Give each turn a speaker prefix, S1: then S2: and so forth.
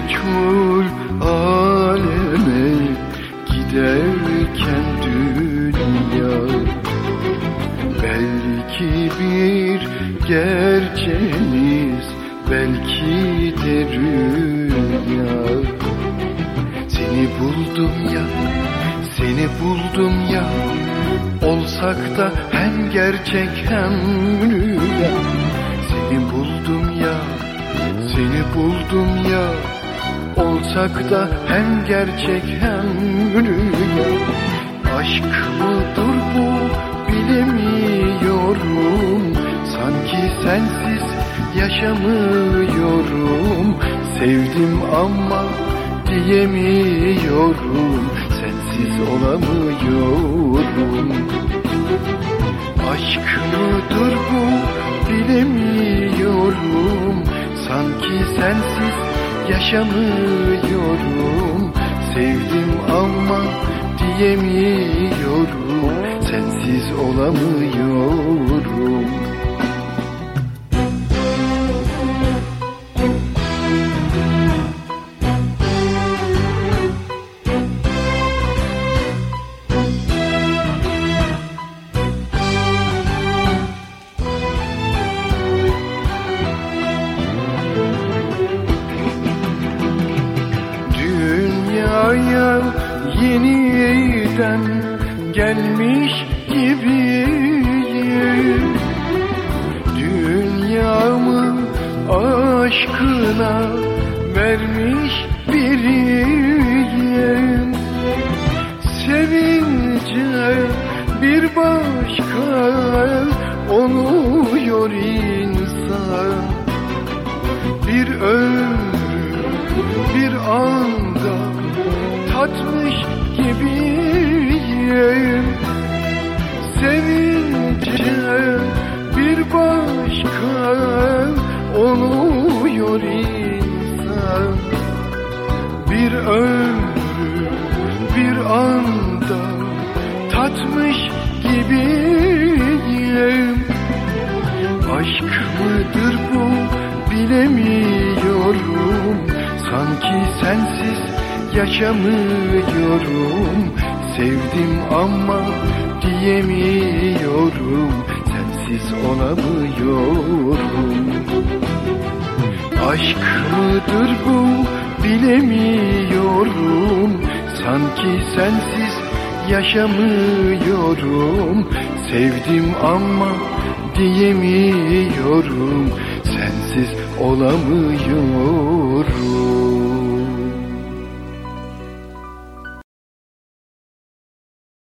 S1: meçhul aleme giderken dünya. Belki bir gerçeniz belki de rüya. Seni buldum ya seni buldum ya. Olsak da hem gerçek hem rüya. Seni buldum ya seni buldum ya. Da hem gerçek hem rüya Aşk mıdır bu? Bilemiyorum. Sanki sensiz yaşamıyorum. Sevdim ama diyemiyorum. Sensiz olamıyorum. Aşk mıdır bu? Bilemiyorum. Sanki sensiz yaşamıyorum. Sevdim ama diyemiyorum. Sensiz olamıyorum yeniden gelmiş gibiyim. Dünyamı aşkına vermiş biriyim. Sevince bir başka oluyor insan. Bir ömrü bir anda tatmış gibiyim Sevince bir başka oluyor insan. Bir ömrü bir anda tatmış gibiyim Aşk mıdır bu bilemiyorum. Sanki sensiz yaşamıyorum Sevdim ama diyemiyorum. Sensiz olamıyorum. Aşk mıdır bu? Bilemiyorum. Sanki sensiz yaşamıyorum. Sevdim ama diyemiyorum. Sensiz olamıyorum